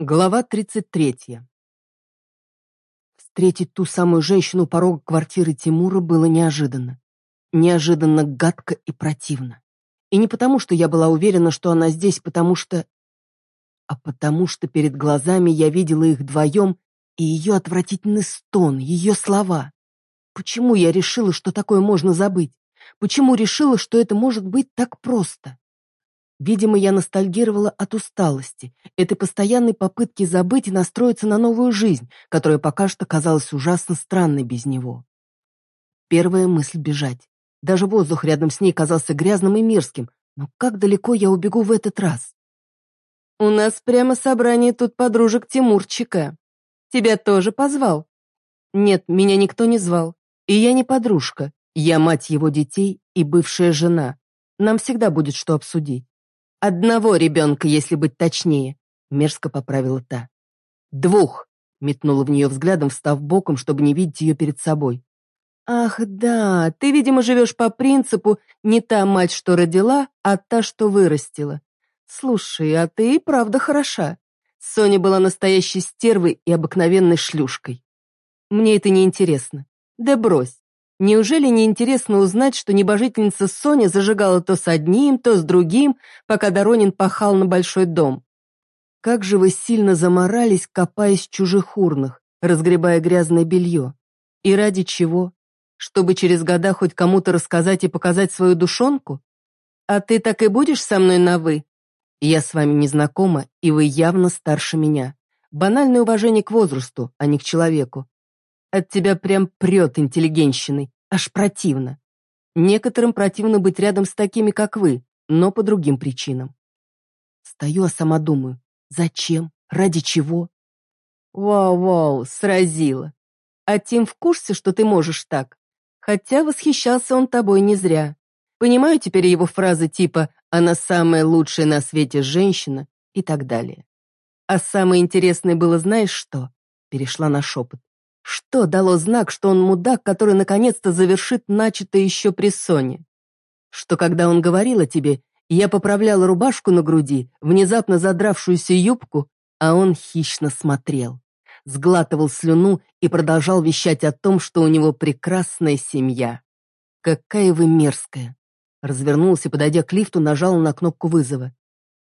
Глава 33. Встретить ту самую женщину у порога квартиры Тимура было неожиданно. Неожиданно гадко и противно. И не потому, что я была уверена, что она здесь, потому что... А потому что перед глазами я видела их вдвоем и ее отвратительный стон, ее слова. Почему я решила, что такое можно забыть? Почему решила, что это может быть так просто? Видимо, я ностальгировала от усталости, этой постоянной попытки забыть и настроиться на новую жизнь, которая пока что казалась ужасно странной без него. Первая мысль — бежать. Даже воздух рядом с ней казался грязным и мерзким, но как далеко я убегу в этот раз? «У нас прямо собрание тут подружек Тимурчика. Тебя тоже позвал?» «Нет, меня никто не звал. И я не подружка. Я мать его детей и бывшая жена. Нам всегда будет что обсудить. «Одного ребенка, если быть точнее», — мерзко поправила та. «Двух», — метнула в нее взглядом, встав боком, чтобы не видеть ее перед собой. «Ах, да, ты, видимо, живешь по принципу не та мать, что родила, а та, что вырастила. Слушай, а ты и правда хороша. Соня была настоящей стервой и обыкновенной шлюшкой. Мне это не интересно. Да брось. Неужели не интересно узнать, что небожительница Соня зажигала то с одним, то с другим, пока Доронин пахал на большой дом? Как же вы сильно заморались, копаясь в чужих урнах, разгребая грязное белье. И ради чего? Чтобы через года хоть кому-то рассказать и показать свою душонку? А ты так и будешь со мной на «вы»? Я с вами не знакома, и вы явно старше меня. Банальное уважение к возрасту, а не к человеку. От тебя прям прет интеллигенщиной, аж противно. Некоторым противно быть рядом с такими, как вы, но по другим причинам. Стою, а сама думаю, зачем, ради чего? Вау-вау, сразила. А Тим в курсе, что ты можешь так? Хотя восхищался он тобой не зря. Понимаю теперь его фразы типа «она самая лучшая на свете женщина» и так далее. А самое интересное было, знаешь что? Перешла на шепот. Что дало знак, что он мудак, который наконец-то завершит начатое еще при Соне? Что когда он говорил о тебе, я поправляла рубашку на груди, внезапно задравшуюся юбку, а он хищно смотрел, сглатывал слюну и продолжал вещать о том, что у него прекрасная семья. «Какая вы мерзкая!» Развернулся, подойдя к лифту, нажал на кнопку вызова.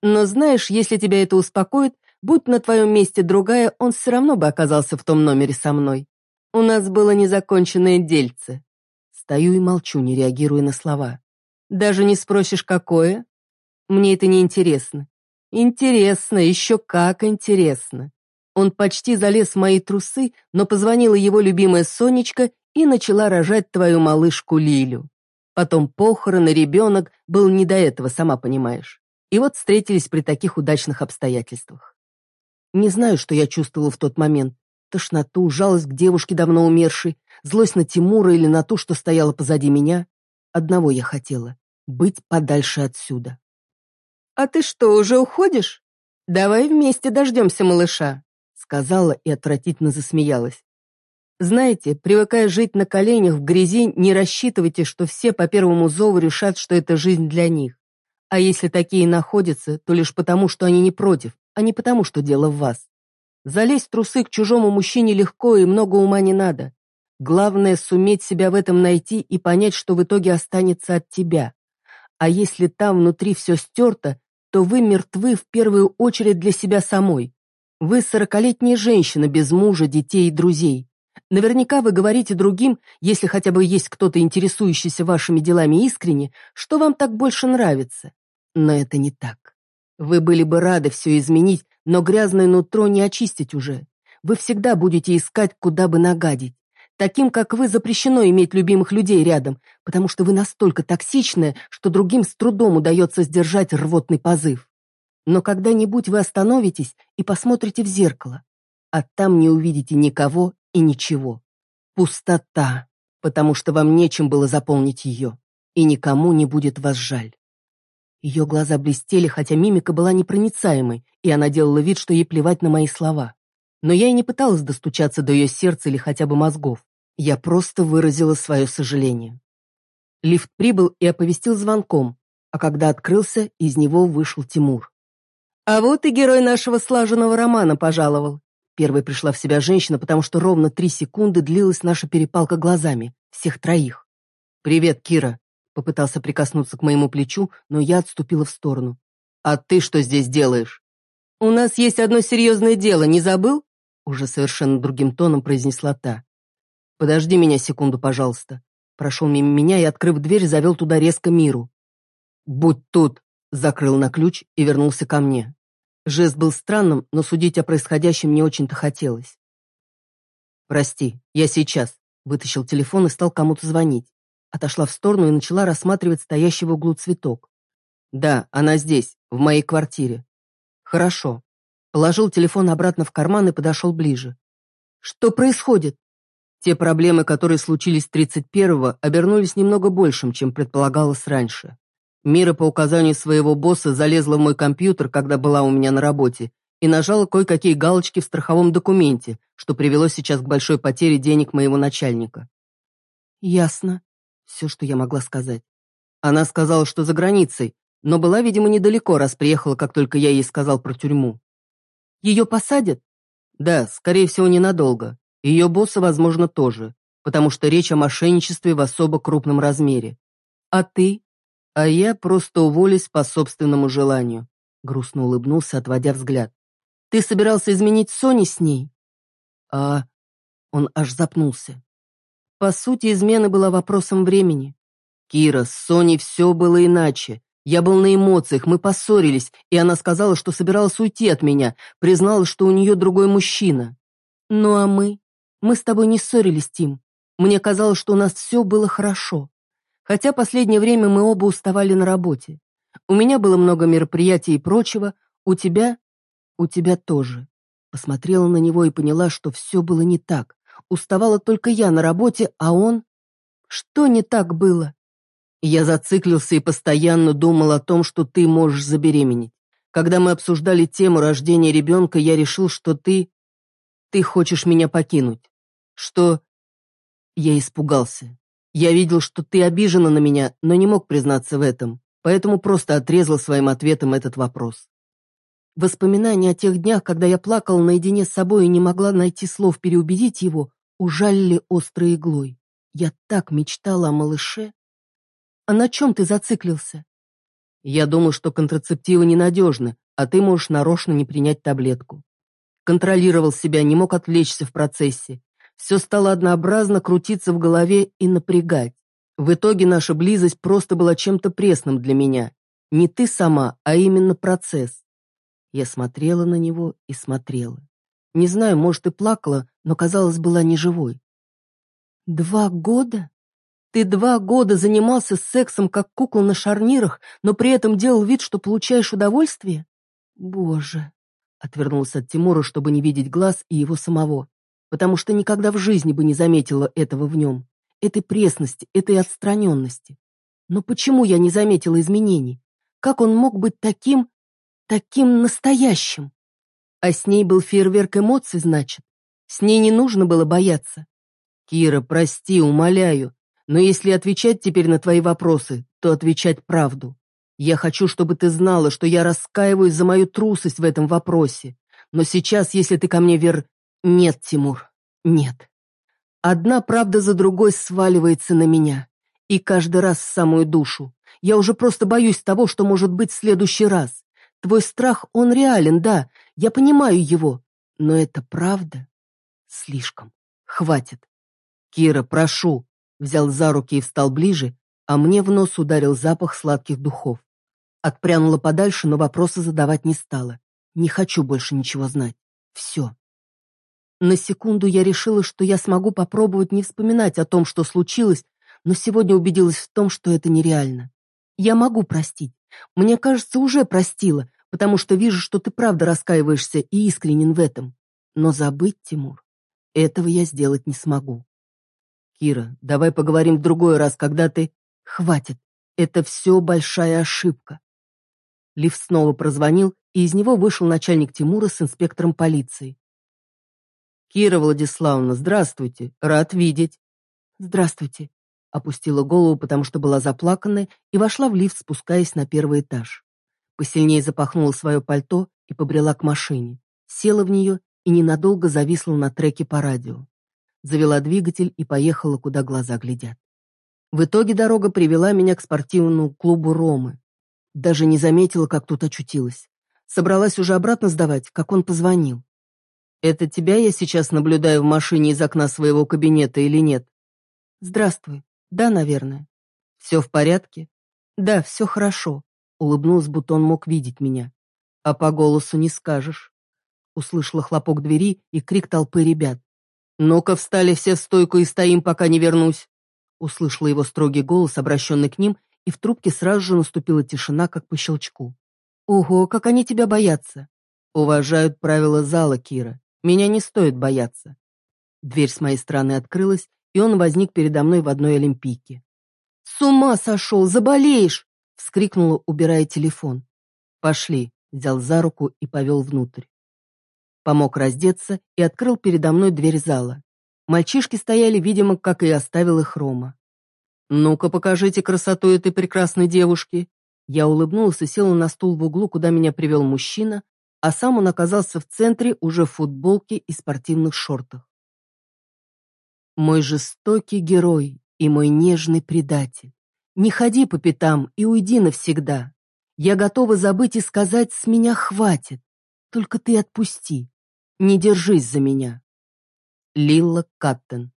«Но знаешь, если тебя это успокоит, Будь на твоем месте другая, он все равно бы оказался в том номере со мной. У нас было незаконченное дельце. Стою и молчу, не реагируя на слова. Даже не спросишь, какое? Мне это не интересно. Интересно, еще как интересно. Он почти залез в мои трусы, но позвонила его любимая Сонечка и начала рожать твою малышку Лилю. Потом похороны, ребенок, был не до этого, сама понимаешь. И вот встретились при таких удачных обстоятельствах. Не знаю, что я чувствовала в тот момент. Тошноту, жалость к девушке, давно умершей, злость на Тимура или на ту, что стояла позади меня. Одного я хотела — быть подальше отсюда. «А ты что, уже уходишь? Давай вместе дождемся малыша», — сказала и отвратительно засмеялась. Знаете, привыкая жить на коленях в грязи, не рассчитывайте, что все по первому зову решат, что это жизнь для них. А если такие находятся, то лишь потому, что они не против, а не потому, что дело в вас. Залезть в трусы к чужому мужчине легко и много ума не надо. Главное — суметь себя в этом найти и понять, что в итоге останется от тебя. А если там внутри все стерто, то вы мертвы в первую очередь для себя самой. Вы сорокалетняя женщина без мужа, детей и друзей. Наверняка вы говорите другим, если хотя бы есть кто-то интересующийся вашими делами искренне, что вам так больше нравится. Но это не так. Вы были бы рады все изменить, но грязное нутро не очистить уже. Вы всегда будете искать, куда бы нагадить. Таким, как вы, запрещено иметь любимых людей рядом, потому что вы настолько токсичная, что другим с трудом удается сдержать рвотный позыв. Но когда-нибудь вы остановитесь и посмотрите в зеркало, а там не увидите никого и ничего. Пустота, потому что вам нечем было заполнить ее, и никому не будет вас жаль. Ее глаза блестели, хотя мимика была непроницаемой, и она делала вид, что ей плевать на мои слова. Но я и не пыталась достучаться до ее сердца или хотя бы мозгов. Я просто выразила свое сожаление. Лифт прибыл и оповестил звонком, а когда открылся, из него вышел Тимур. А вот и герой нашего слаженного романа пожаловал. Первой пришла в себя женщина, потому что ровно три секунды длилась наша перепалка глазами, всех троих. «Привет, Кира», — попытался прикоснуться к моему плечу, но я отступила в сторону. «А ты что здесь делаешь?» «У нас есть одно серьезное дело, не забыл?» Уже совершенно другим тоном произнесла та. «Подожди меня секунду, пожалуйста». Прошел мимо меня и, открыв дверь, завел туда резко миру. «Будь тут!» — закрыл на ключ и вернулся ко мне. Жест был странным, но судить о происходящем не очень-то хотелось. «Прости, я сейчас», — вытащил телефон и стал кому-то звонить. Отошла в сторону и начала рассматривать стоящий в углу цветок. «Да, она здесь, в моей квартире». «Хорошо». Положил телефон обратно в карман и подошел ближе. «Что происходит?» Те проблемы, которые случились 31-го, обернулись немного большим, чем предполагалось раньше. Мира по указанию своего босса залезла в мой компьютер, когда была у меня на работе, и нажала кое-какие галочки в страховом документе, что привело сейчас к большой потере денег моего начальника. Ясно. Все, что я могла сказать. Она сказала, что за границей, но была, видимо, недалеко, раз приехала, как только я ей сказал про тюрьму. Ее посадят? Да, скорее всего, ненадолго. Ее босса, возможно, тоже, потому что речь о мошенничестве в особо крупном размере. А ты? А я просто уволюсь по собственному желанию. Грустно улыбнулся, отводя взгляд. Ты собирался изменить Сони с ней? А... Он аж запнулся. По сути, измена была вопросом времени. Кира, с Соней все было иначе. Я был на эмоциях, мы поссорились, и она сказала, что собиралась уйти от меня, призналась, что у нее другой мужчина. Ну а мы? Мы с тобой не ссорились, Тим. Мне казалось, что у нас все было хорошо. Хотя последнее время мы оба уставали на работе. У меня было много мероприятий и прочего, у тебя... у тебя тоже. Посмотрела на него и поняла, что все было не так. Уставала только я на работе, а он... Что не так было? Я зациклился и постоянно думал о том, что ты можешь забеременеть. Когда мы обсуждали тему рождения ребенка, я решил, что ты... Ты хочешь меня покинуть что... Я испугался. Я видел, что ты обижена на меня, но не мог признаться в этом, поэтому просто отрезал своим ответом этот вопрос. Воспоминания о тех днях, когда я плакала наедине с собой и не могла найти слов переубедить его, ужалили острой иглой. Я так мечтала о малыше. А на чем ты зациклился? Я думал, что контрацептивы ненадежны, а ты можешь нарочно не принять таблетку. Контролировал себя, не мог отвлечься в процессе. Все стало однообразно крутиться в голове и напрягать. В итоге наша близость просто была чем-то пресным для меня. Не ты сама, а именно процесс. Я смотрела на него и смотрела. Не знаю, может, и плакала, но, казалось, была неживой. «Два года? Ты два года занимался сексом, как кукла на шарнирах, но при этом делал вид, что получаешь удовольствие? Боже!» Отвернулся от Тимура, чтобы не видеть глаз и его самого потому что никогда в жизни бы не заметила этого в нем, этой пресности, этой отстраненности. Но почему я не заметила изменений? Как он мог быть таким, таким настоящим? А с ней был фейерверк эмоций, значит? С ней не нужно было бояться. Кира, прости, умоляю, но если отвечать теперь на твои вопросы, то отвечать правду. Я хочу, чтобы ты знала, что я раскаиваюсь за мою трусость в этом вопросе. Но сейчас, если ты ко мне вер... Нет, Тимур, нет. Одна правда за другой сваливается на меня. И каждый раз в самую душу. Я уже просто боюсь того, что может быть в следующий раз. Твой страх, он реален, да, я понимаю его. Но это правда? Слишком. Хватит. Кира, прошу. Взял за руки и встал ближе, а мне в нос ударил запах сладких духов. Отпрянула подальше, но вопросы задавать не стала. Не хочу больше ничего знать. Все. На секунду я решила, что я смогу попробовать не вспоминать о том, что случилось, но сегодня убедилась в том, что это нереально. Я могу простить. Мне кажется, уже простила, потому что вижу, что ты правда раскаиваешься и искренен в этом. Но забыть, Тимур, этого я сделать не смогу. Кира, давай поговорим в другой раз, когда ты... Хватит, это все большая ошибка. Лифт снова прозвонил, и из него вышел начальник Тимура с инспектором полиции. «Кира Владиславовна, здравствуйте, рад видеть». «Здравствуйте», — опустила голову, потому что была заплаканная, и вошла в лифт, спускаясь на первый этаж. Посильнее запахнула свое пальто и побрела к машине. Села в нее и ненадолго зависла на треке по радио. Завела двигатель и поехала, куда глаза глядят. В итоге дорога привела меня к спортивному клубу Ромы. Даже не заметила, как тут очутилась. Собралась уже обратно сдавать, как он позвонил. «Это тебя я сейчас наблюдаю в машине из окна своего кабинета или нет?» «Здравствуй. Да, наверное». «Все в порядке?» «Да, все хорошо», — улыбнулась, будто он мог видеть меня. «А по голосу не скажешь». Услышала хлопок двери и крик толпы ребят. «Ну-ка, встали все в стойку и стоим, пока не вернусь!» Услышала его строгий голос, обращенный к ним, и в трубке сразу же наступила тишина, как по щелчку. «Ого, как они тебя боятся!» «Уважают правила зала, Кира. Меня не стоит бояться». Дверь с моей стороны открылась, и он возник передо мной в одной олимпийке. «С ума сошел, заболеешь!» — вскрикнула, убирая телефон. «Пошли», — взял за руку и повел внутрь. Помог раздеться и открыл передо мной дверь зала. Мальчишки стояли, видимо, как и оставил их Рома. «Ну-ка, покажите красоту этой прекрасной девушки!» Я улыбнулась и села на стул в углу, куда меня привел мужчина, а сам он оказался в центре уже в футболке и спортивных шортах. Мой жестокий герой и мой нежный предатель. Не ходи по пятам и уйди навсегда. Я готова забыть и сказать, с меня хватит. Только ты отпусти. Не держись за меня. Лилла Каттен